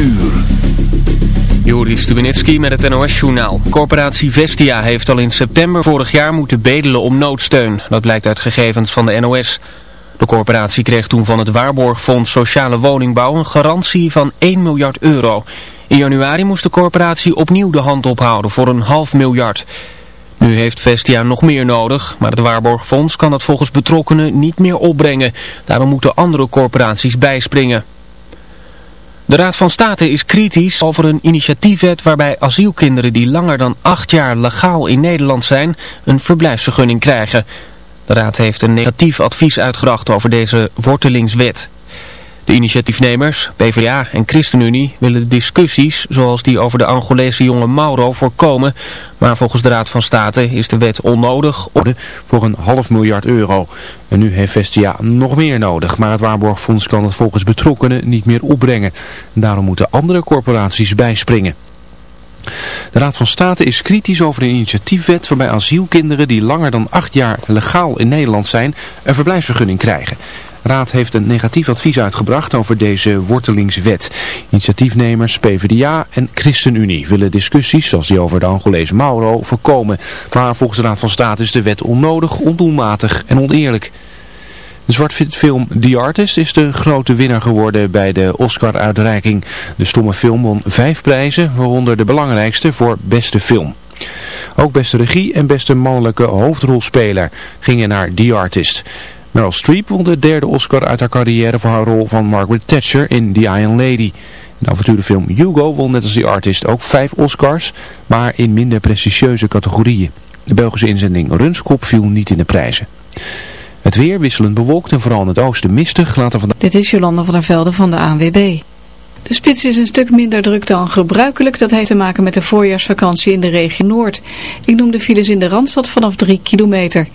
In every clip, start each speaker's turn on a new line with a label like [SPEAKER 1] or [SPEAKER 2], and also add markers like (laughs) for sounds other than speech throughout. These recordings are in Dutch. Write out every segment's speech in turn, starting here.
[SPEAKER 1] uur.
[SPEAKER 2] Joris Stubenitski met het NOS-journaal. Corporatie Vestia heeft al in september vorig jaar moeten bedelen om noodsteun. Dat blijkt uit gegevens van de NOS. De corporatie kreeg toen van het Waarborgfonds Sociale Woningbouw een garantie van 1 miljard euro. In januari moest de corporatie opnieuw de hand ophouden voor een half miljard. Nu heeft Vestia nog meer nodig, maar het Waarborgfonds kan dat volgens betrokkenen niet meer opbrengen. Daarom moeten andere corporaties bijspringen. De Raad van State is kritisch over een initiatiefwet waarbij asielkinderen die langer dan acht jaar legaal in Nederland zijn een verblijfsvergunning krijgen. De Raad heeft een negatief advies uitgebracht over deze wortelingswet. De initiatiefnemers, PvdA en ChristenUnie, willen discussies zoals die over de Angolese jongen Mauro voorkomen. Maar volgens de Raad van State is de wet onnodig
[SPEAKER 3] voor een half miljard euro. En nu heeft Vestia nog meer nodig, maar het Waarborgfonds kan het volgens betrokkenen niet meer opbrengen. Daarom moeten andere corporaties bijspringen. De Raad van State is kritisch over een initiatiefwet waarbij asielkinderen die langer dan acht jaar legaal in Nederland zijn een verblijfsvergunning krijgen. Raad heeft een negatief advies uitgebracht over deze wortelingswet. Initiatiefnemers, PvdA en ChristenUnie willen discussies zoals die over de Angolese Mauro voorkomen. Maar volgens de Raad van State is de wet onnodig, ondoelmatig en oneerlijk. De zwartfilm The Artist is de grote winnaar geworden bij de Oscar-uitreiking. De stomme film won vijf prijzen, waaronder de belangrijkste voor beste film. Ook beste regie en beste mannelijke hoofdrolspeler gingen naar The Artist. Meryl Streep won de derde Oscar uit haar carrière voor haar rol van Margaret Thatcher in The Iron Lady. De avonturenfilm Hugo won net als The Artist ook vijf Oscars, maar in minder prestigieuze categorieën. De Belgische inzending Runskop viel niet in de prijzen. Het weer wisselend bewolkt en vooral in het oosten mistig later vandaag...
[SPEAKER 4] Dit is Jolanda van der Velde van de ANWB. De spits is een stuk minder druk dan gebruikelijk. Dat heeft te maken met de voorjaarsvakantie in de regio Noord. Ik noem de files in de Randstad vanaf 3 kilometer.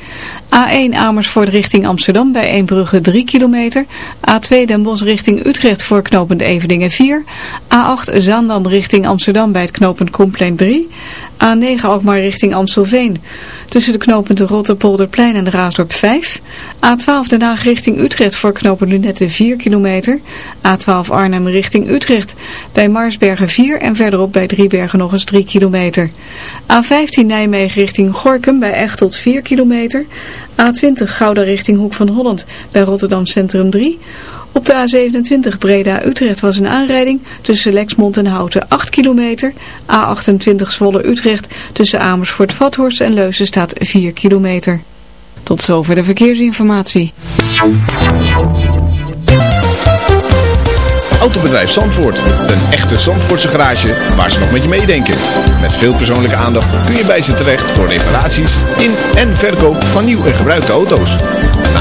[SPEAKER 4] A1 Amersfoort richting Amsterdam bij Eembrugge 3 kilometer. A2 Den Bosch richting Utrecht voor knooppunt Eveningen 4. A8 Zaandam richting Amsterdam bij het knooppunt Komplein 3. A9 Alkmaar richting Amstelveen. Tussen de knooppunten Rotterpolderplein en de Raasdorp 5. A12 Den Haag richting Utrecht voor knooppunt Lunette 4 kilometer. A12 Arnhem richting Utrecht bij Marsbergen 4 en verderop bij Driebergen nog eens 3 kilometer. A15 Nijmegen richting Gorkum bij Echtelt 4 kilometer. A20 Gouda richting Hoek van Holland bij Rotterdam Centrum 3. Op de A27 Breda-Utrecht was een aanrijding tussen Lexmond en Houten 8 kilometer. A28 Zwolle-Utrecht tussen Amersfoort-Vathorst en Leuzen staat 4 kilometer. Tot zover de verkeersinformatie.
[SPEAKER 5] Autobedrijf Zandvoort. Een echte Zandvoortse garage waar ze nog met je meedenken. Met veel persoonlijke aandacht kun je bij ze terecht voor reparaties in en verkoop van nieuw en gebruikte auto's.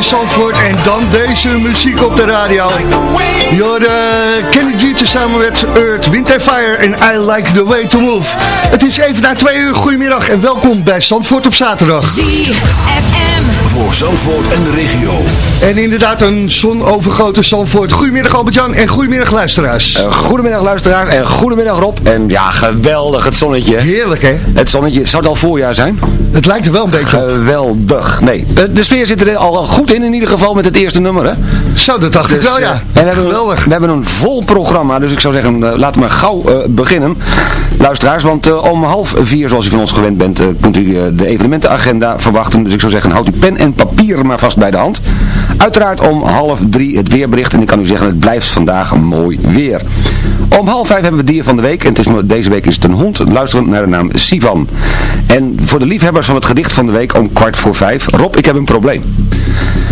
[SPEAKER 6] In Zandvoort en dan deze muziek op de radio. Jorde Kenny G samen met Earth, Wind Fire en I Like The Way To Move. Het is even na twee uur, goedemiddag en welkom bij Zandvoort op zaterdag.
[SPEAKER 7] Voor Zandvoort en de regio.
[SPEAKER 6] En inderdaad een zonovergoten Zandvoort. Goedemiddag Albert-Jan en goedemiddag luisteraars.
[SPEAKER 8] Uh, goedemiddag luisteraars en goedemiddag Rob. En ja, geweldig het zonnetje.
[SPEAKER 6] Heerlijk hè?
[SPEAKER 8] Het zonnetje, zou het al voorjaar zijn?
[SPEAKER 6] Het lijkt er wel een beetje op.
[SPEAKER 8] Geweldig. Nee, de sfeer zit er al goed in in ieder geval met het eerste nummer hè.
[SPEAKER 6] Zo, dat dacht ik
[SPEAKER 8] Dus,
[SPEAKER 6] wel ja.
[SPEAKER 8] eh, en we hebben,
[SPEAKER 6] Geweldig.
[SPEAKER 8] we hebben een vol programma, dus ik zou zeggen, eh, laten we maar gauw eh, beginnen. Luisteraars, want eh, om half vier, zoals u van ons gewend bent, eh, kunt u eh, de evenementenagenda verwachten. Dus ik zou zeggen, houd uw pen en papier maar vast bij de hand. Uiteraard om half drie het weerbericht. En ik kan u zeggen, het blijft vandaag mooi weer. Om half vijf hebben we dier van de week. En het is, deze week is het een hond. Luisteren naar de naam Sivan. En voor de liefhebbers van het gedicht van de week om kwart voor vijf. Rob, ik heb een probleem.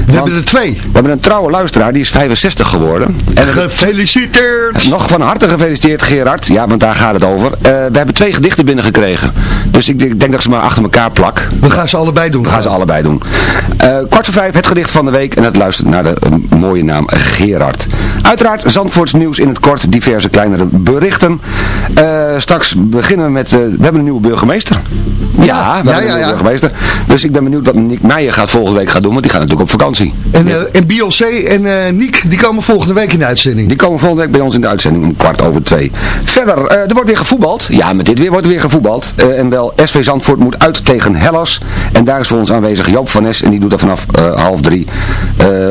[SPEAKER 6] We hebben er twee.
[SPEAKER 8] We hebben een trouwe luisteraar, die is 65 geworden. En
[SPEAKER 6] Gefeliciteerd.
[SPEAKER 8] nog van harte gefeliciteerd Gerard. Ja, want daar gaat het over. Eh, we hebben twee gedichten binnengekregen. Dus ik denk, ik denk dat ik ze maar achter elkaar plak.
[SPEAKER 6] We gaan ze allebei doen.
[SPEAKER 8] We gaan ze allebei doen. Eh, kwart voor vijf het gedicht van de week. En het luistert naar de eh, mooie naam Gerard. Uiteraard Zandvoorts nieuws in het kort. Diverse kleinere berichten. Eh, straks beginnen we met... eh, we hebben een nieuwe burgemeester. Ja, we
[SPEAKER 6] ja,
[SPEAKER 8] hebben
[SPEAKER 6] ja,
[SPEAKER 8] een nieuwe
[SPEAKER 6] ja.
[SPEAKER 8] burgemeester. Dus ik ben benieuwd wat Nick Meijer gaat volgende week gaan doen. Want die gaat natuurlijk op vakantie.
[SPEAKER 6] En, eh, en Beyoncé en Niek, die komen volgende week in de uitzending.
[SPEAKER 8] Die komen volgende week bij ons in de uitzending om kwart over twee. Verder, er wordt weer gevoetbald. Ja, met dit weer wordt er weer gevoetbald. En wel, SV Zandvoort moet uit tegen Hellas. En daar is voor ons aanwezig Joop van Nes. En die doet er vanaf half drie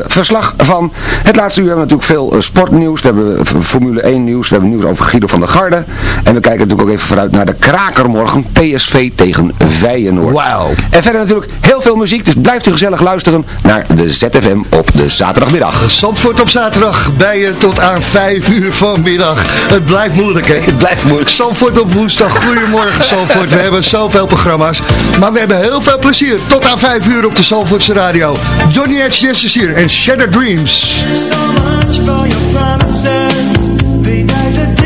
[SPEAKER 8] verslag van. Het laatste uur hebben we natuurlijk veel sportnieuws. We hebben Formule 1 nieuws. We hebben nieuws over Guido van der Garde. En we kijken natuurlijk ook even vooruit naar de kraker morgen. PSV tegen Feyenoord.
[SPEAKER 6] Wauw.
[SPEAKER 8] En verder natuurlijk heel veel muziek. Dus blijft u gezellig luisteren naar de ZFM op de zaterdagmiddag.
[SPEAKER 6] Zandvoort op zaterdag bij je tot aan 5 uur vanmiddag. Het blijft moeilijk, hè? (laughs)
[SPEAKER 8] Het blijft moeilijk.
[SPEAKER 6] Zandvoort op woensdag. Goedemorgen, Zandvoort. We hebben zoveel programma's. Maar we hebben heel veel plezier. Tot aan 5 uur op de Zandvoortse radio. Johnny H. Jess is hier en Shattered Dreams.
[SPEAKER 9] So much for your promises.
[SPEAKER 10] 被带着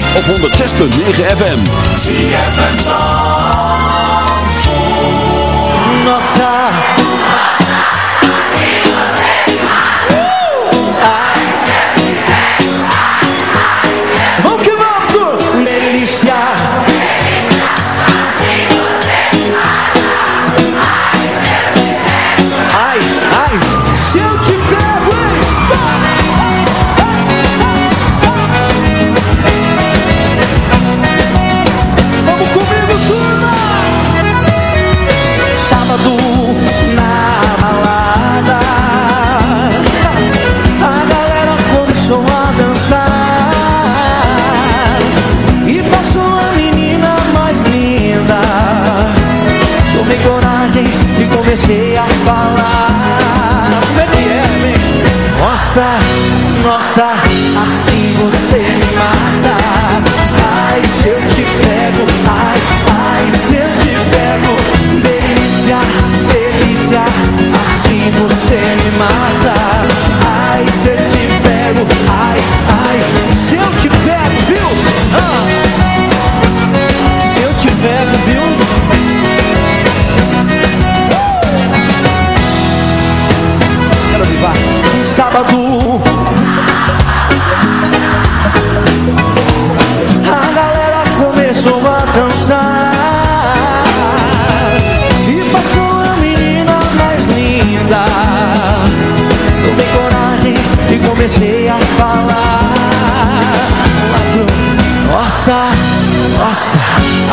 [SPEAKER 10] Op 106.9 FM.
[SPEAKER 11] ZFM Zandvoort. Assim você me mata Ai, se eu te pego, ai, ai, se eu te pego. Delícia, delícia, assim você me mata. Ai, se eu te pego, ai, ai, se eu te pego, viu? Ah, se eu te pego, viu? Quero vivar um sábado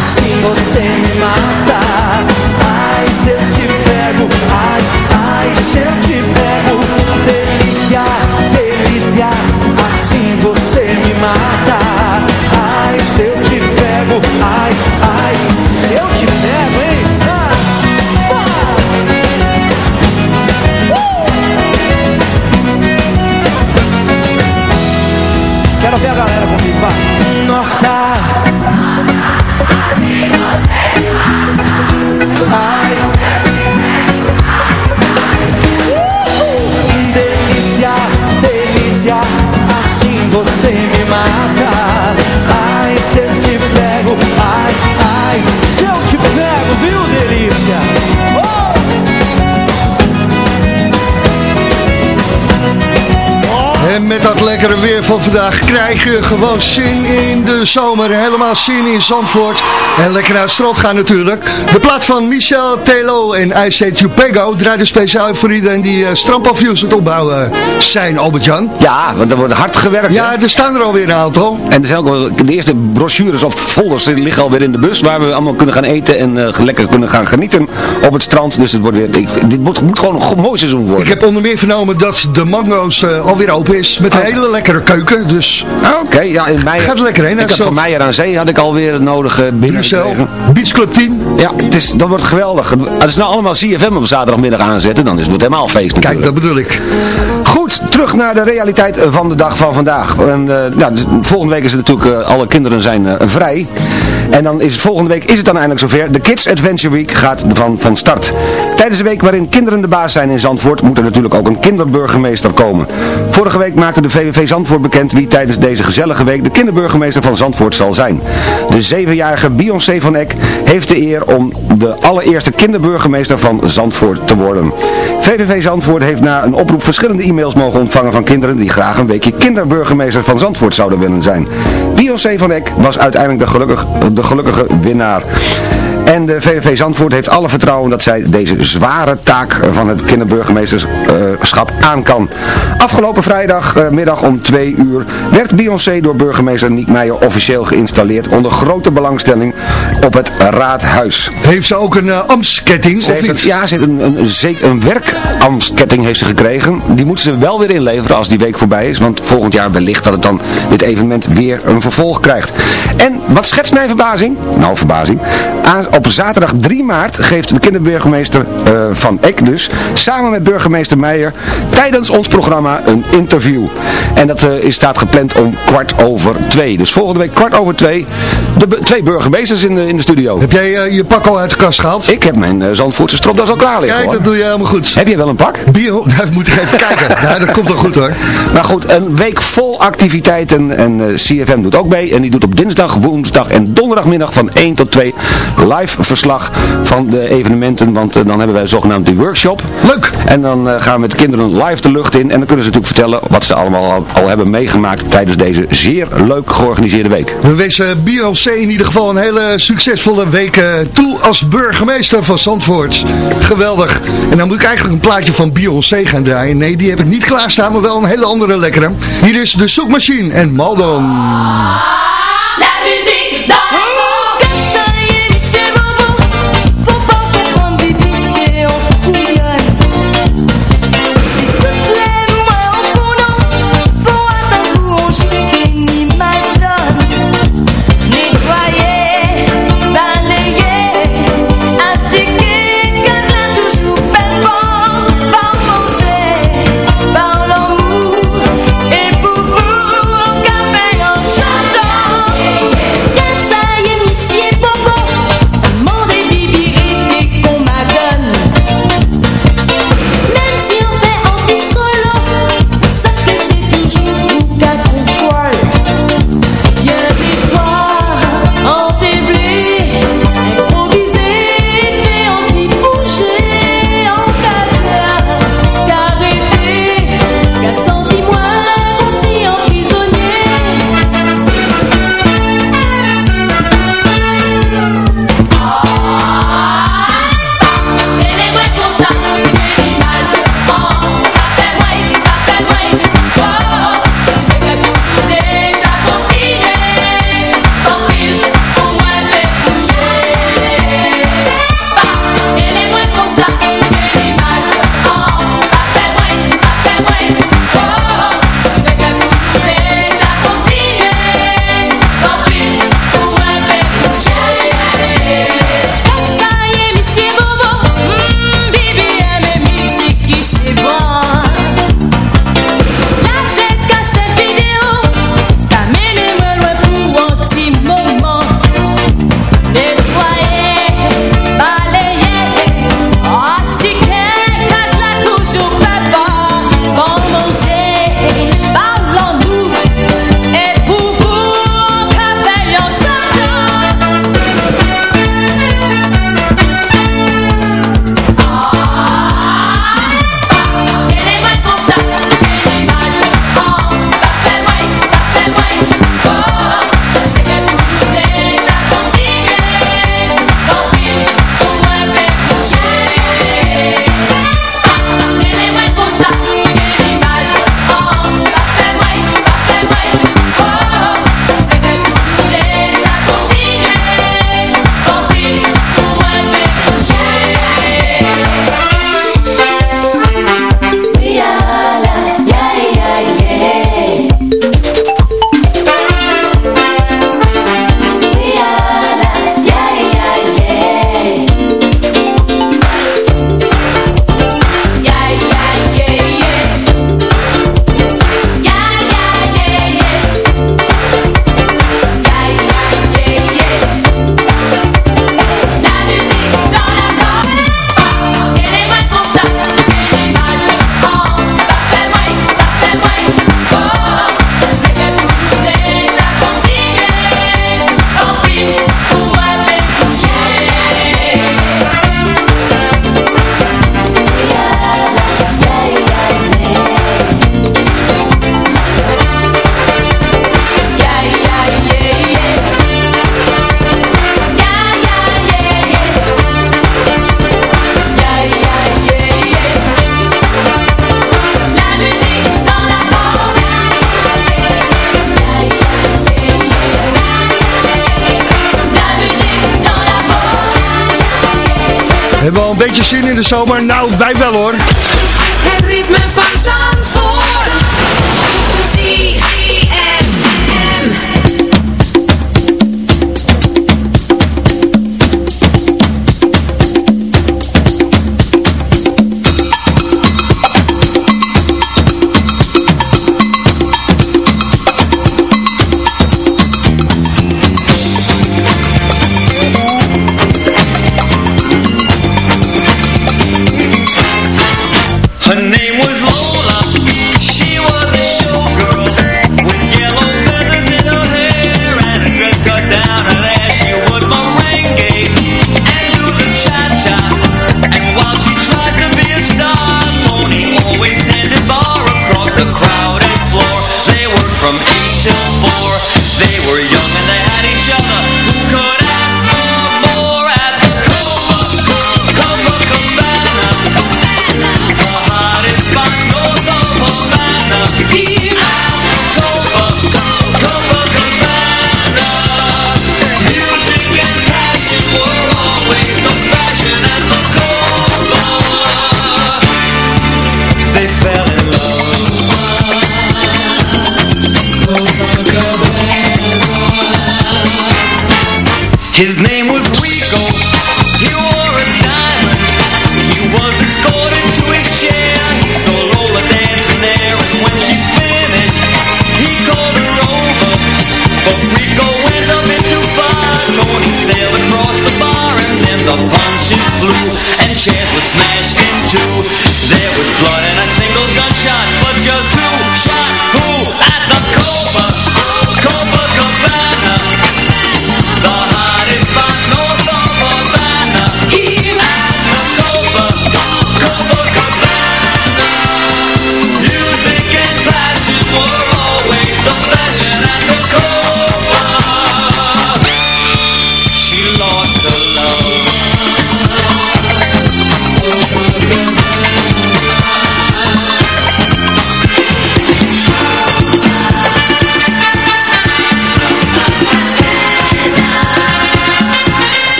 [SPEAKER 11] assim você me mata
[SPEAKER 6] van vandaag krijg je gewoon zin in de zomer. Helemaal zin in Zandvoort. En lekker naar het strand gaan natuurlijk. De plaat van Michel Telo en IC Tupego draaide speciaal voor iedereen die uh, strandpavioens het opbouwen zijn, Albert-Jan.
[SPEAKER 8] Ja, want er wordt hard gewerkt.
[SPEAKER 6] Ja, er staan er alweer een aantal.
[SPEAKER 8] En er zijn ook wel de eerste brochures of folders die liggen alweer in de bus. Waar we allemaal kunnen gaan eten en eh, lekker kunnen gaan genieten op het strand. Dus het wordt weer, ik, dit moet, moet gewoon een mooi seizoen worden.
[SPEAKER 6] Ik heb onder meer vernomen dat de mango's eh, alweer open is. Met een hele lekkere keuken. Dus
[SPEAKER 8] Oké, ja, in.
[SPEAKER 6] Gaat er lekker heen,
[SPEAKER 8] Ik had van Meijer aan Zee had ik alweer het nodige binnen.
[SPEAKER 6] Beach Club 10.
[SPEAKER 8] Ja, het is, dat wordt geweldig. Als ze nou allemaal CFM op zaterdagmiddag aanzetten, dan is het helemaal feest natuurlijk.
[SPEAKER 6] Kijk, dat bedoel ik.
[SPEAKER 8] Goed, terug naar de realiteit van de dag van vandaag. En, eh, ja, dus volgende week is het natuurlijk, eh, alle kinderen zijn eh, vrij. En dan is volgende week is het dan eindelijk zover. De Kids Adventure Week gaat van, van start. Tijdens de week waarin kinderen de baas zijn in Zandvoort, moet er natuurlijk ook een kinderburgemeester komen. Vorige week maakte de VVV Zandvoort bekend wie tijdens deze gezellige week de kinderburgemeester van Zandvoort zal zijn. De zevenjarige Beyoncé van Eck heeft de eer om de allereerste kinderburgemeester van Zandvoort te worden. VVV Zandvoort heeft na een oproep verschillende e-mails mogen ontvangen van kinderen die graag een weekje kinderburgemeester van Zandvoort zouden willen zijn. Beyoncé van Eck was uiteindelijk de, gelukkig, gelukkige winnaar. En de VVV Zandvoort heeft alle vertrouwen dat zij deze zware taak van het kinderburgemeesterschap aan kan. Afgelopen vrijdagmiddag om 2 uur werd Beyoncé door burgemeester Niek Meijer officieel geïnstalleerd onder grote belangstelling op het raadhuis.
[SPEAKER 6] Heeft ze ook een uh,
[SPEAKER 8] Ze heeft een,
[SPEAKER 6] niet?
[SPEAKER 8] ja, ze heeft een, een, heeft ze gekregen. Die moeten ze wel weer inleveren als die week voorbij is. Want volgend jaar wellicht dat het dan dit evenement weer een vervolg krijgt. En wat schetst mijn verbazing? Nou, verbazing. Aan- op zaterdag 3 maart geeft de kinderburgemeester eh, van Eck dus, samen met burgemeester Meijer, tijdens ons programma een interview. En dat eh, is, staat gepland om kwart over twee. Dus volgende week kwart over twee, de twee burgemeesters in de, in de studio.
[SPEAKER 12] Heb jij eh, je pak al uit de kast gehaald?
[SPEAKER 8] Ik heb mijn uh, Zandvoortse stropdas al klaar liggen
[SPEAKER 12] Kijk,
[SPEAKER 8] hoor.
[SPEAKER 12] dat doe je helemaal goed.
[SPEAKER 8] Heb jij wel een pak?
[SPEAKER 12] Bio, nou, (laughs) moet ik even kijken. (laughs) Ja, dat komt wel goed hoor.
[SPEAKER 8] Maar goed, een week vol activiteiten en CFM doet ook mee. En die doet op dinsdag, woensdag en donderdagmiddag van 1 tot 2 live verslag van de evenementen. Want eh, dan hebben wij zogenaamd die workshop.
[SPEAKER 12] Leuk!
[SPEAKER 8] En dan eh, gaan we met de kinderen live de lucht in. En dan kunnen ze natuurlijk vertellen wat ze allemaal al, al hebben meegemaakt tijdens deze zeer leuk georganiseerde week.
[SPEAKER 12] We wensen Beyoncé in ieder geval een hele succesvolle week eh, toe als burgemeester van Zandvoort. Geweldig. En dan moet ik eigenlijk een plaatje van Beyoncé gaan draaien. Nee, die heb ik niet klaarstaan, maar wel een hele andere lekkere. Hier is de zoekmachine en Maldon. De zomer? Nou, wij wel hoor.
[SPEAKER 6] Het ritme van Zandvoort ZFM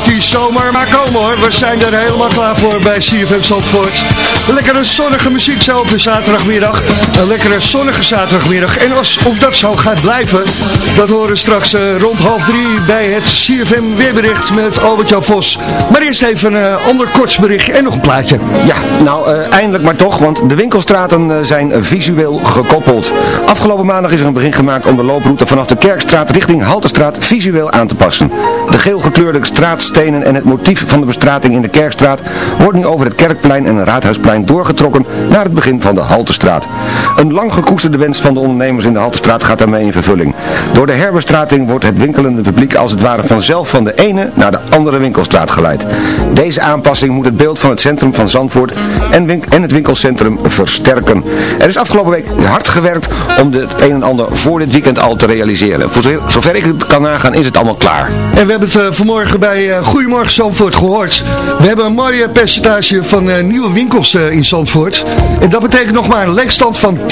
[SPEAKER 6] Laat die zomer maar komen hoor. We zijn er helemaal klaar voor bij CFM Zandvoort. Lekkere zonnige muziek zo op de zaterdagmiddag. Een lekkere zonnige zaterdagmiddag. En of dat zo gaat blijven, dat horen we straks eh, rond half drie bij het CFM weerbericht met Albert-Jan Vos. Maar eerst even een uh, ander korts bericht en nog een plaatje.
[SPEAKER 8] Ja, nou eh, eindelijk maar toch, want de winkelstraten eh, zijn visueel gekoppeld. Afgelopen maandag is er een begin gemaakt om de looproute vanaf de Kerkstraat richting Halterstraat visueel aan te passen. De geel gekleurde straatstenen en het motief van de bestrating in de Kerkstraat wordt nu over het Kerkplein en Raadhuisplein doorgetrokken naar het begin van de Haltestraat. Een lang gekoesterde wens van de ondernemers in de Haltestraat gaat daarmee in vervulling. Door de herbestrating wordt het winkelende publiek als het ware vanzelf van de ene naar de andere winkelstraat geleid. Deze aanpassing moet het beeld van het centrum van Zandvoort en, en het winkelcentrum versterken. Er is afgelopen week hard gewerkt om het een en ander voor dit weekend al te realiseren. Voor zover- ik het kan nagaan is het allemaal klaar.
[SPEAKER 6] En we hebben het eh, vanmorgen bij eh, Goedemorgen Zandvoort gehoord. We hebben een mooi eh, percentage van eh, nieuwe winkels in Zandvoort. En dat betekent nog maar een leegstand van 10%.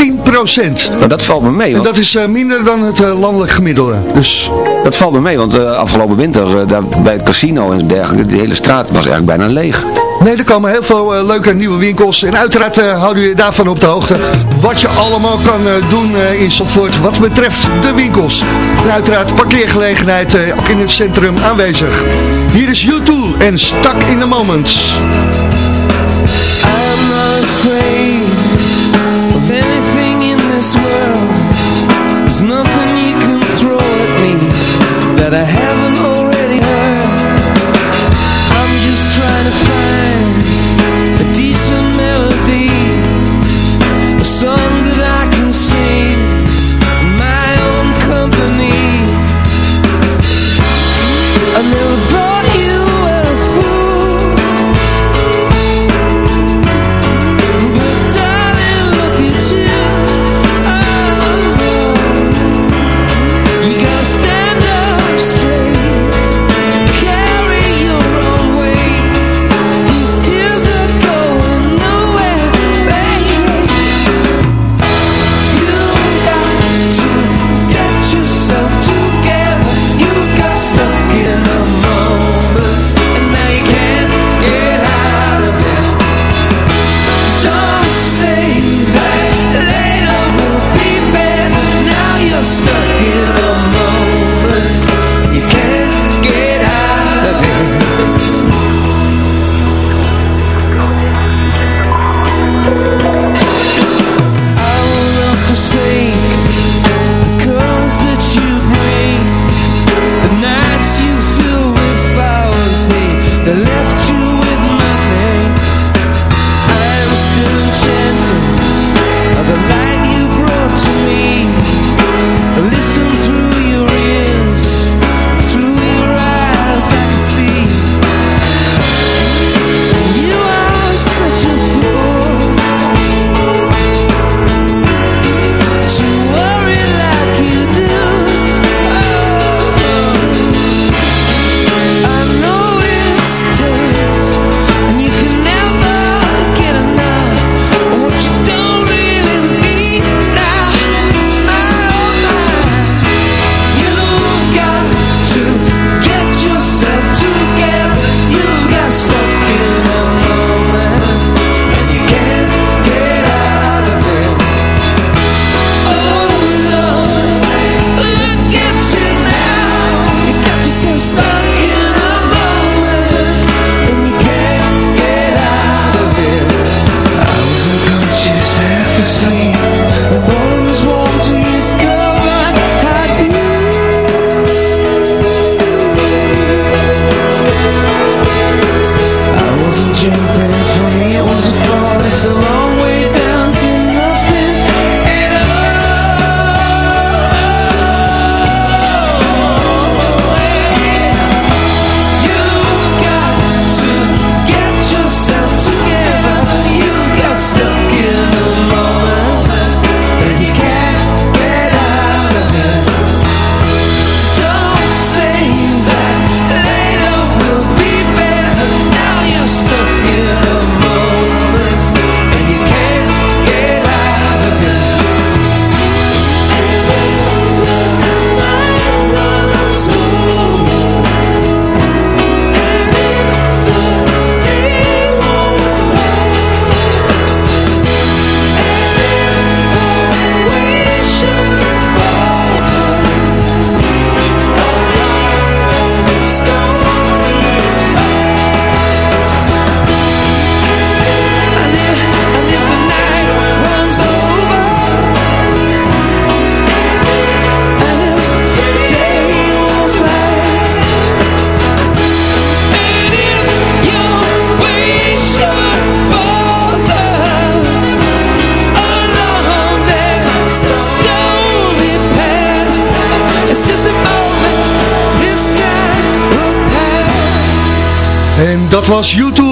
[SPEAKER 8] Nou, dat valt me mee.
[SPEAKER 6] En
[SPEAKER 8] Want...
[SPEAKER 6] dat is eh, minder dan het eh, landelijk gemiddelde. Dus
[SPEAKER 8] Dat valt me mee, want eh, afgelopen winter daar, bij het casino en dergelijke, de hele straat was eigenlijk bijna leeg.
[SPEAKER 6] nee, er komen heel veel leuke nieuwe winkels. En uiteraard houden we je daarvan op de hoogte. Wat je allemaal kan doen in Zandvoort wat betreft de winkels. En uiteraard parkeergelegenheid ook in het centrum aanwezig. Hier is U2 en Stuck in the Moments.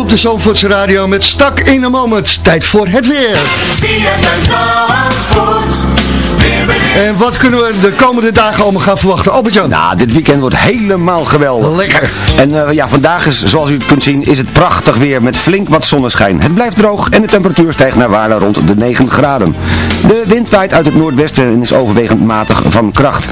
[SPEAKER 6] Op de Zandvoortse Radio met Stak in a Moment. Tijd voor het weer. En wat kunnen we de komende dagen allemaal gaan verwachten? Albert-Jan.
[SPEAKER 8] Nou, dit weekend wordt helemaal geweldig.
[SPEAKER 6] Lekker.
[SPEAKER 8] En eh, ja, vandaag is, zoals u kunt zien, is het prachtig weer met flink wat zonneschijn. Het blijft droog en de temperatuur stijgt naar waarde rond de 9 graden. De wind waait uit het noordwesten en is overwegend matig van kracht.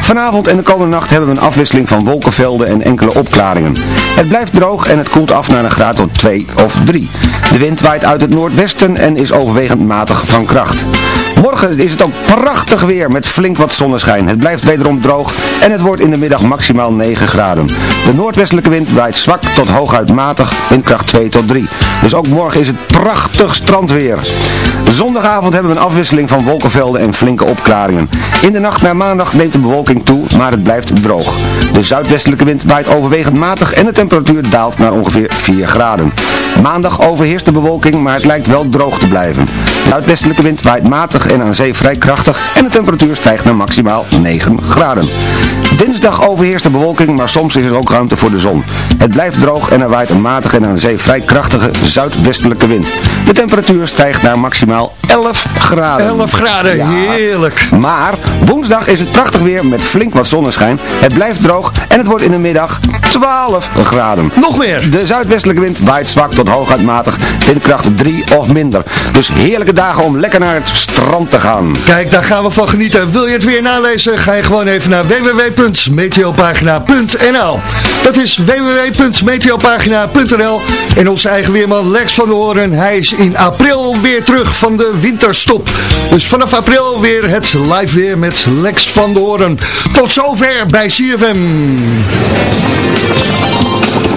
[SPEAKER 8] Vanavond en de komende nacht hebben we een afwisseling van wolkenvelden en enkele opklaringen. Het blijft droog en het koelt af naar een graad tot 2 of 3. De wind waait uit het noordwesten en is overwegend matig van kracht. Morgen is het ook prachtig weer met flink wat zonneschijn. Het blijft wederom droog en het wordt in de middag maximaal 9 graden. De noordwestelijke wind waait zwak tot hooguit matig, windkracht 2 tot 3. Dus ook morgen is het prachtig strandweer. Zondagavond hebben we een afwisseling van wolkenvelden en flinke opklaringen. In de nacht naar maandag neemt de bewolking toe, maar het blijft droog. De zuidwestelijke wind waait overwegend matig en de temperatuur daalt naar ongeveer 4 graden. Maandag overheerst de bewolking, maar het lijkt wel droog te blijven. De zuidwestelijke wind waait matig en aan zee vrij krachtig en de temperatuur stijgt naar maximaal 9 graden. Dinsdag overheerst de bewolking, maar soms is er ook ruimte voor de zon. Het blijft droog en er waait een matige en aan zee vrij krachtige zuidwestelijke wind. De temperatuur stijgt naar maximaal 11 graden.
[SPEAKER 6] 11 graden,
[SPEAKER 8] Ja.
[SPEAKER 6] heerlijk.
[SPEAKER 8] Maar woensdag is het prachtig weer met flink wat zonneschijn. Het blijft droog en het wordt in de middag 12 graden.
[SPEAKER 6] Nog meer.
[SPEAKER 8] De zuidwestelijke wind waait zwak tot hooguit matig, windkracht 3 of minder. Dus heerlijke dagen om lekker naar het strand te gaan.
[SPEAKER 6] Kijk, daar gaan we van genieten. Wil je het weer nalezen? Ga je gewoon even naar www.meteopagina.nl Dat is www.meteopagina.nl En onze eigen weerman Lex van der Hoorn, hij is in april weer terug van de winterstop. Dus vanaf april weer het live weer met Lex van der Hoorn. Tot zover bij CFM.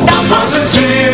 [SPEAKER 9] Dat was het weer.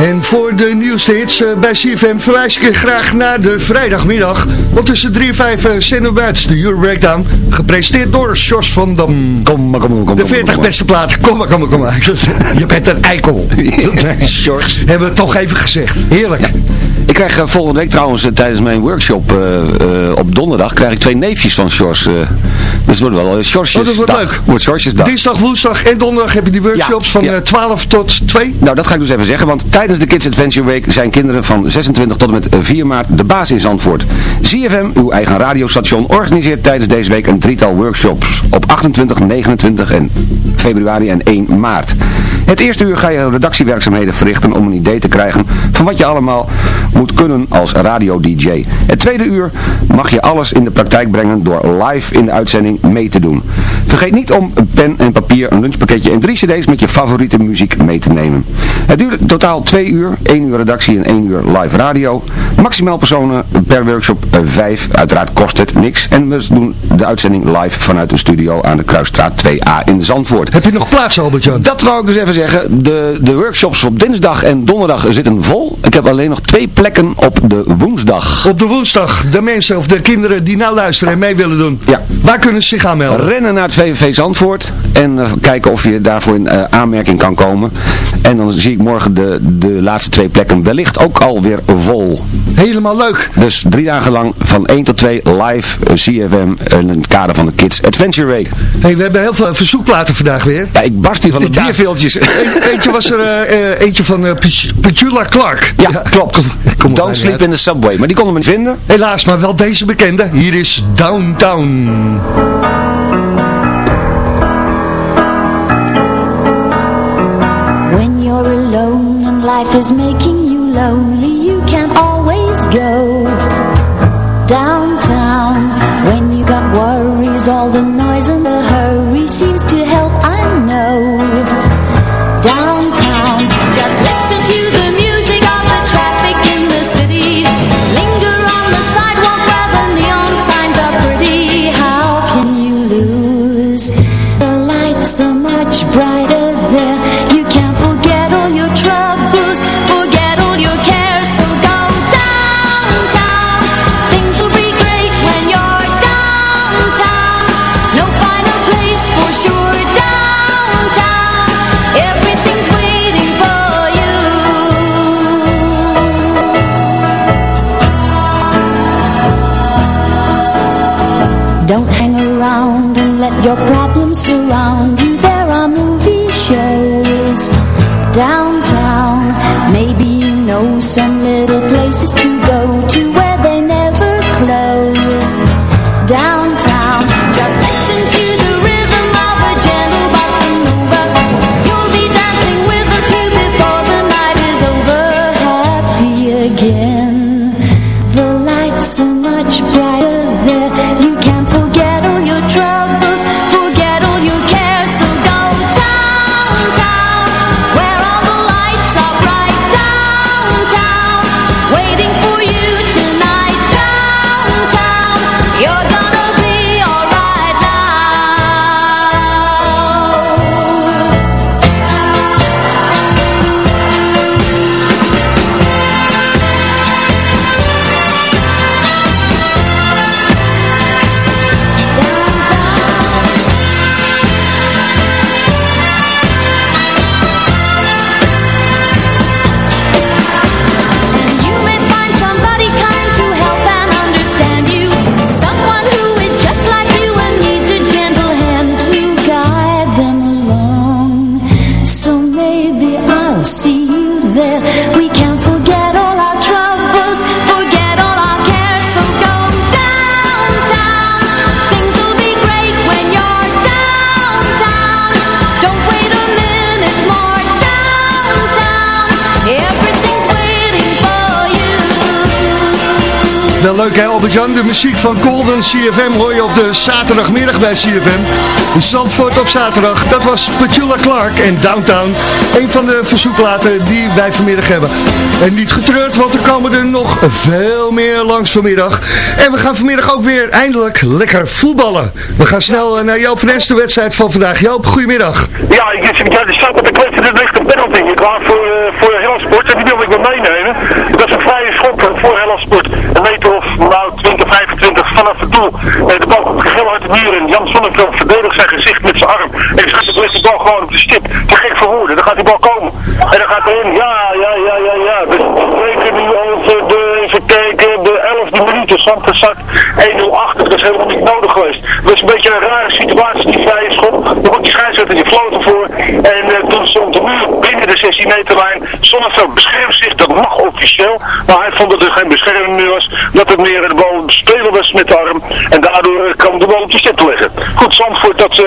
[SPEAKER 6] En voor de nieuwste hits eh, bij CFM verwijs ik je graag naar de vrijdagmiddag. Want tussen 3 en 5 uh, zenden we uit de Euro Breakdown. Gepresenteerd door Jos van Dam.
[SPEAKER 8] Kom maar, kom maar, kom
[SPEAKER 6] De
[SPEAKER 8] maar,
[SPEAKER 6] 40
[SPEAKER 8] kom maar.
[SPEAKER 6] beste platen. Kom maar, kom maar, kom maar. Je bent een eikel. (laughs)
[SPEAKER 8] Sjors.
[SPEAKER 6] Hebben we toch even gezegd. Heerlijk.
[SPEAKER 8] Ik krijg eh, volgende week trouwens eh, tijdens mijn workshop eh, op donderdag krijg ik twee neefjes van Sjors. dus het wordt wel een Sjorsjesdag.
[SPEAKER 6] Oh, dat wordt leuk.
[SPEAKER 8] Wordt Sjorsjesdag.
[SPEAKER 6] Dinsdag, woensdag en donderdag heb je die workshops
[SPEAKER 8] Ja,
[SPEAKER 6] van
[SPEAKER 8] ja.
[SPEAKER 6] eh, 12 tot 2.
[SPEAKER 8] Nou, dat ga ik dus even zeggen, want tijdens de Kids Adventure Week zijn kinderen van 26 tot en met eh, 4 maart de baas in Zandvoort. ZFM, uw eigen radiostation, organiseert tijdens deze week een drietal workshops op 28, 29 en februari en 1 maart. Het eerste uur ga je redactiewerkzaamheden verrichten om een idee te krijgen van wat je allemaal moet kunnen als radio-dj. Het tweede uur mag je alles in de praktijk brengen door live in de uitzending mee te doen. Vergeet niet om een pen en papier, een lunchpakketje en drie cd's met je favoriete muziek mee te nemen. Het duurt totaal twee uur, één uur redactie en één uur live radio. Maximaal personen per workshop eh, vijf. Uiteraard kost het niks. En we doen de uitzending live vanuit de studio aan de Kruisstraat 2A in Zandvoort.
[SPEAKER 6] Heb je nog plaats, Albert-Jan?
[SPEAKER 8] Dat wou ik dus even zeggen. De, de workshops op dinsdag en donderdag zitten vol. Ik heb alleen nog twee plekken op de woensdag.
[SPEAKER 6] Op de woensdag, de mensen of de kinderen die nou luisteren en mee willen doen.
[SPEAKER 8] Ja.
[SPEAKER 6] Waar kunnen ze zich aanmelden?
[SPEAKER 8] Rennen naar het VVV Zandvoort en eh, kijken of je daarvoor in eh, aanmerking kan komen. En dan zie ik morgen de, de laatste twee plekken wellicht ook alweer vol.
[SPEAKER 6] Helemaal leuk.
[SPEAKER 8] Dus drie dagen lang van 1 tot 2 live eh, CFM in het kader van de Kids Adventure Week.
[SPEAKER 6] Hey, we hebben heel veel verzoekplaten vandaag weer.
[SPEAKER 8] Ja, ik barst hier van de
[SPEAKER 6] Ja.
[SPEAKER 8] bierveeltjes.
[SPEAKER 6] E- eentje was er eentje van Pet- Petula Clark.
[SPEAKER 8] Ja, klopt.
[SPEAKER 6] Kom
[SPEAKER 8] Don't sleep
[SPEAKER 6] uit.
[SPEAKER 8] in the subway. Maar die konden we niet vinden.
[SPEAKER 6] Helaas, maar wel deze bekende. Hier is Downtown.
[SPEAKER 13] When you're alone and life is making you lonely, you can always go downtown. When you got worries
[SPEAKER 14] all the noise and the hurry seems to help, I know.
[SPEAKER 6] Albert-Jan, de muziek van Golden CFM hoor je op de zaterdagmiddag bij CFM. Zandvoort op zaterdag, dat was Petula Clark en Downtown. Een van de verzoekplaten die wij vanmiddag hebben. En niet getreurd, want er komen er nog veel meer langs vanmiddag. En we gaan vanmiddag ook weer eindelijk lekker voetballen. We gaan snel eh, naar Joop van de wedstrijd van vandaag. Joop, goedemiddag.
[SPEAKER 15] Ja, ik ja, er staat op de klets er ligt een penalty hier klaar voor, uh, voor Helsport. En die wilde ik wel meenemen. Dat is een vrije schop eh, voor Helsport. Een meter of nou 20, 25 vanaf het doel. Eh, de bal komt geel uit de muur en Jan Sonneveld verdedigt zijn gezicht met zijn arm. En schiet de de bal gewoon op de stip. Te gek voor woorden. Dan gaat die bal komen. En dan gaat erin. Ja, ja, ja, ja, ja. Dus we spreken nu over de, even kijken, de 11e minuut. Dus Zandvoort zat 1-0 achter. Dat is helemaal niet nodig geweest. Dat is een beetje een rare situatie, die vrije schop. Dan wordt die scheidsrechter die floten voor. En eh, toen stond de muur binnen de 16 meterlijn. Zonneveld beschermt zich, dat mag officieel. Maar hij vond dat er geen bescherming meer was. Dat het meer de bal spelen was met de arm. En daardoor eh, kwam de bal op de stip te liggen. Goed, Zandvoort dat eh,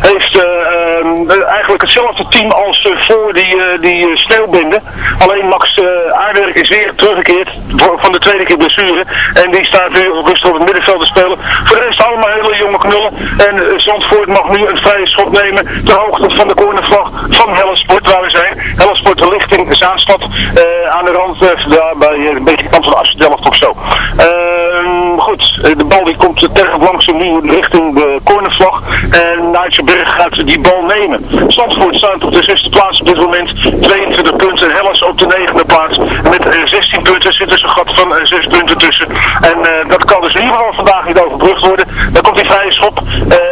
[SPEAKER 15] heeft eh, eigenlijk hetzelfde team als eh, voor die, die sneeuwbinde. Alleen Max Aardewerk is weer teruggekeerd van de tweede keer blessure. En die staat nu rustig op het middenveld te spelen. Voor de rest allemaal hele jonge knullen. En Zandvoort mag nu een vrije schot nemen ter hoogte van de cornervlag van Hellesport waar we zijn. Hellesport richting Zaanstad eh, aan de rand, eh, daar bij eh, een beetje de kant van de Assendelft of zo. Ehm, goed, de bal die komt terug langzaam nu richting de cornervlag. En Nijtsenberg gaat die bal nemen. Zandvoort staat op de zesde plaats op dit moment. 22 punten. Hellas op de negende plaats. Met eh, 16 punten zit dus een gat van eh, 6 punten tussen. En dat kan dus in ieder geval vandaag niet overbrugd worden. Dan komt die vrije schop.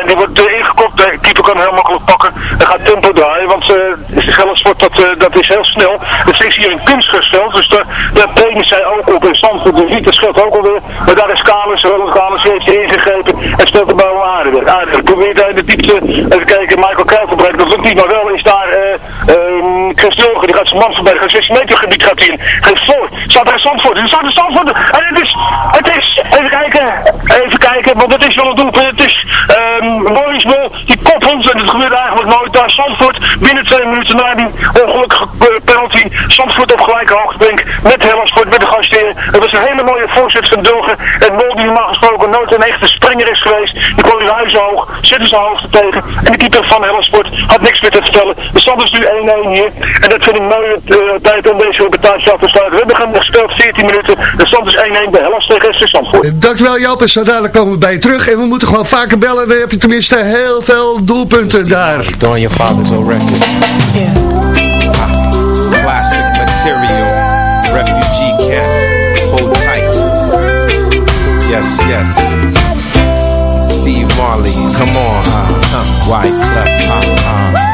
[SPEAKER 15] Die wordt. De keeper kan heel makkelijk pakken. Dan gaat tempo draaien. Want uh, Geldersport dat, eh, dat is heel snel. Het is hier een kunstgesveld. Dus daar, daar trainen zij ook op in Zandvoort. De Riet, scheelt ook alweer. Maar daar is Kalens. Ronald Kalens heeft ingegrepen. En speelt de bal aan Aardewerk. Aardewerk probeert daar in de diepte. Even kijken. Michael Kuiperbrek. Dat lukt niet. Maar wel is daar eh um, Chris. Die gaat zijn man voorbij. Gaat 16 meter gebied gaat in. Geeft voor. Staat er Zandvoort. Er staat in Zandvoort. En het is, het is, even kijken. Even kijken. Want het is wel een doelpunt. Het is um, en het gebeurde eigenlijk nooit daar. Zandvoort binnen twee minuten na die ongelukkige eh, penalty. Zandvoort op gelijke hoogte brengt met Hellasport met de gasten. Het was een hele mooie voorzet van Dulgen. En Mol die normaal gesproken nooit een echte springer is geweest. Die kwam in huis hoog, zette zijn hoogte tegen. En de keeper van Hellasport had niks meer te vertellen. De stand is nu 1-1 hier. En dat vind ik mooi uh, tijd om deze reportage af te sluiten. We hebben gespeeld 14 minuten. De stand is 1-1 bij Hellas tegen FC Zandvoort.
[SPEAKER 6] Dankjewel Joop, en zo dadelijk komen we bij je terug. En we moeten gewoon vaker bellen. Dan heb je tenminste heel veel doelpunten daar.
[SPEAKER 16] Door your father's old record. Classic material. Refugee camp. Hold tight. Yes, yes. Steve Marley, come on. Huh, huh. White cleft, huh, huh.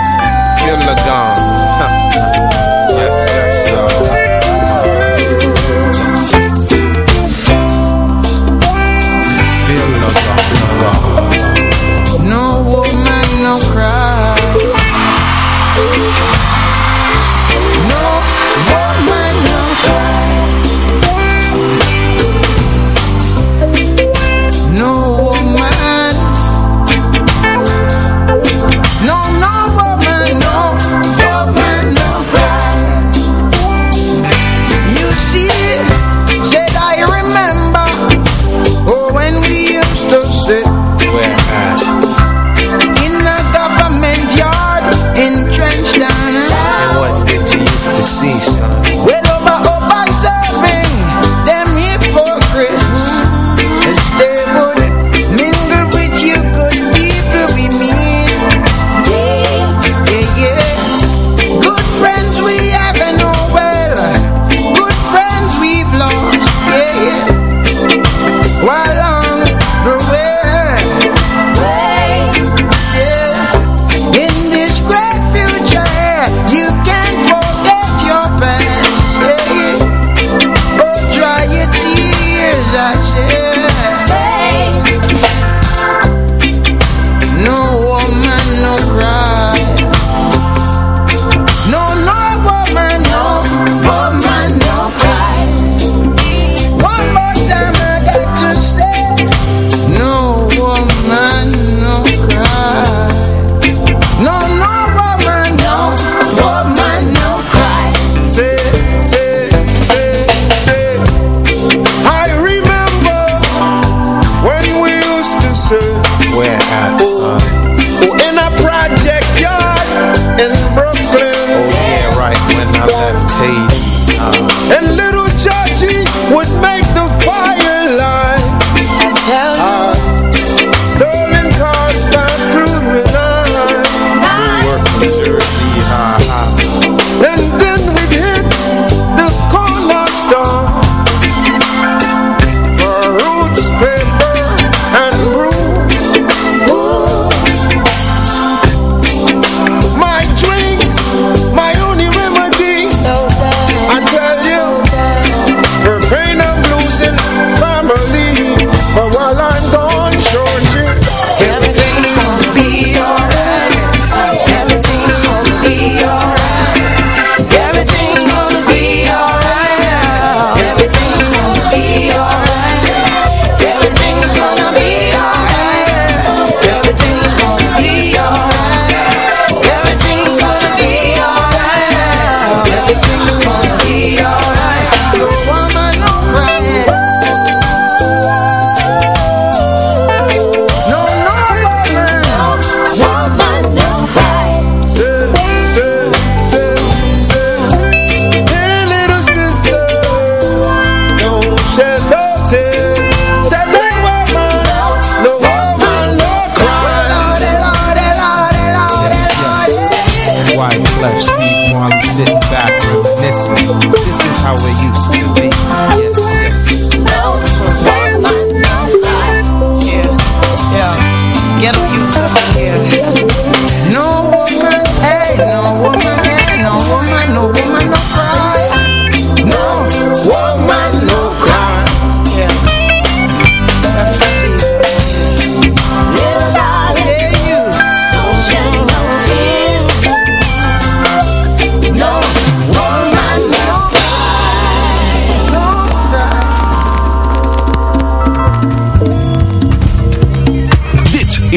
[SPEAKER 10] disease.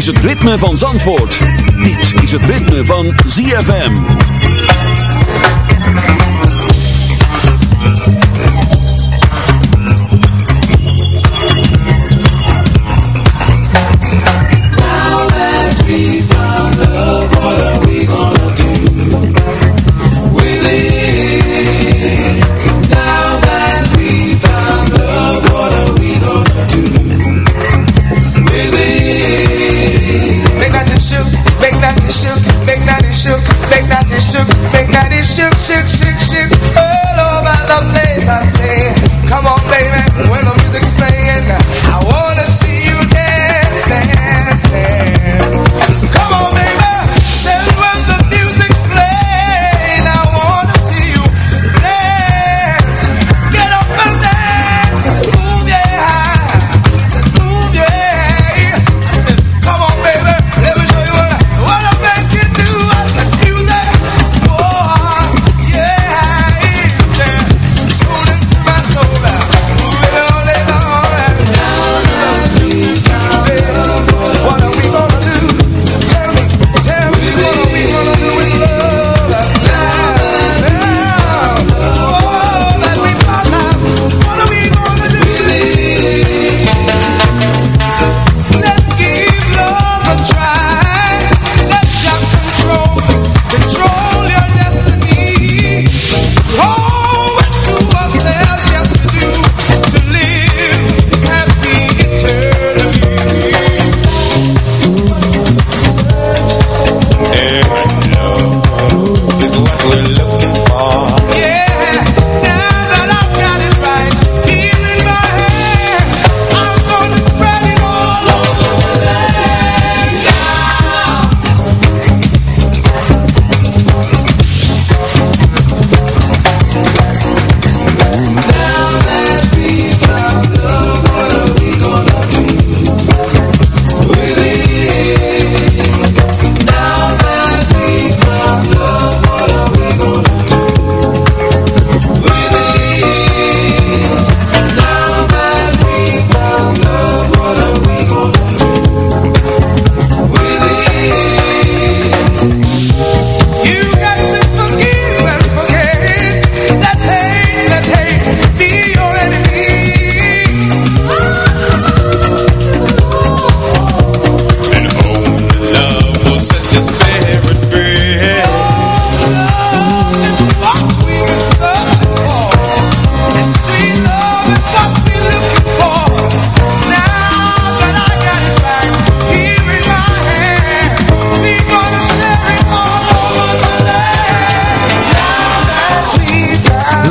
[SPEAKER 10] Het ritme van Zandvoort. Dit is het ritme van ZFM.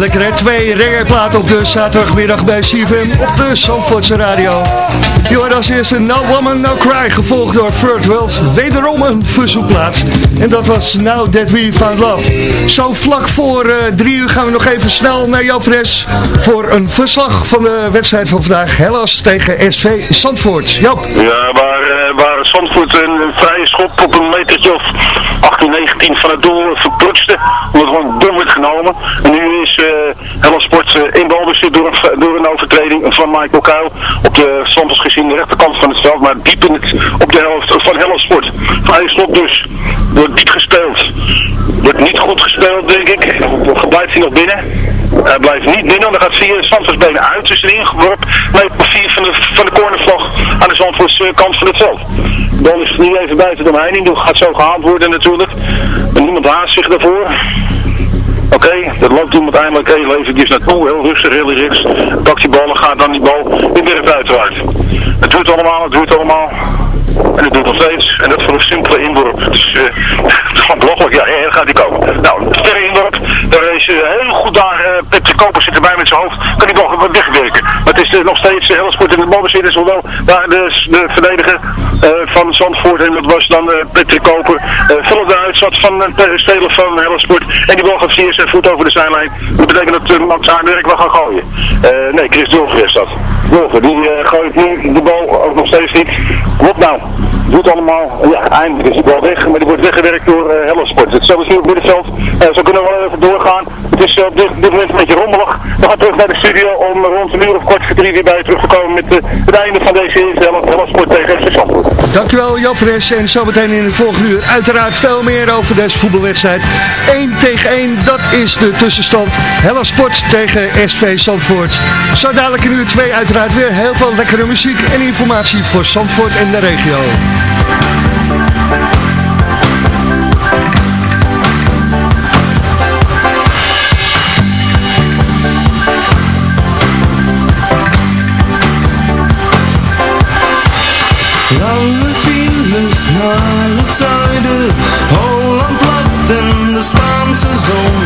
[SPEAKER 6] Lekker hè, twee reggae-platen op de zaterdagmiddag bij CFM op de Zandvoortse radio. Je hoort als eerste No Woman No Cry, gevolgd door Third World, wederom een verzoekplaats. En dat was Now That We Found Love. Zo vlak voor eh, drie uur gaan we nog even snel naar Joop Fres voor een verslag van de wedstrijd van vandaag. Hellas tegen SV Zandvoort. Joop.
[SPEAKER 15] Ja, waar, eh, waar Zandvoort een vrije schop op een metertje of 18, 19 van het doel verprutste. Omdat gewoon dom genomen. En nu is eh Hellas Sport in door een, door een overtreding van Michael Kuil. Op de Santos gezien de rechterkant van het veld. Maar diep in het, op de helft van Hellas Sport. Vrije schop dus. Wordt diep gespeeld. Wordt niet goed gespeeld denk ik. Blijft hij nog binnen. Hij blijft niet binnen, dan gaat Sia Santos benen uit. Dus erin geworpen. Meter 4 van de, van de cornervlag aan de Zandvoortse kant van het veld. Dan is het nu even buiten de omheining. Dat gaat zo gehaald worden natuurlijk. En niemand haast zich daarvoor. Oké, dat loopt iemand eindelijk heel eventjes naartoe, heel rustig, heel rechts. Pakt die en gaat dan die bal weer weer uitwaart. Het duurt allemaal, het duurt allemaal. En het doet nog steeds. En dat voor een simpele inworp. Het is (laughs) uh, gewoon belachelijk. Ja, hier gaat hij komen. Nou, verre inworp. Daar is uh, heel goed daar. Uh, Patrick Koper zit erbij met zijn hoofd. Kan die bal gewoon wegwerken. Maar het is uh, nog steeds heel goed in de balbezit. is hoewel daar de, de verdediger uh, van Zandvoort. En dat was dan uh, Patrick Koper. Uh, volop de uitzat van een speler van Helsport. En die bal gaat via zijn voet over de zijlijn. Dat betekent dat uh, Max Aardwerk wel gaan gooien. Uh, nee, Chris Dulver is dat. Dulver, die uh, gooit nu de bal ook nog steeds niet. Wat nou? Doet allemaal, ja, eindelijk is die bal weg, maar die wordt weggewerkt door uh, Helsport. Het is hier op middenveld, uh, zo kunnen we dit, moment een beetje rommelig. We gaan terug naar de studio om rond een uur of kwart voor drie weer bij terug te komen met eh, het einde van deze eerste helft. Sport tegen FC Zandvoort.
[SPEAKER 6] Dankjewel Jan en zometeen in het volgende uur uiteraard veel meer over deze voetbalwedstrijd. 1 tegen 1, dat is de tussenstand. Hella Sport tegen SV Zandvoort. Zo dadelijk in uur 2 uiteraard weer heel veel lekkere muziek en informatie voor Zandvoort en de regio.
[SPEAKER 11] Plat en de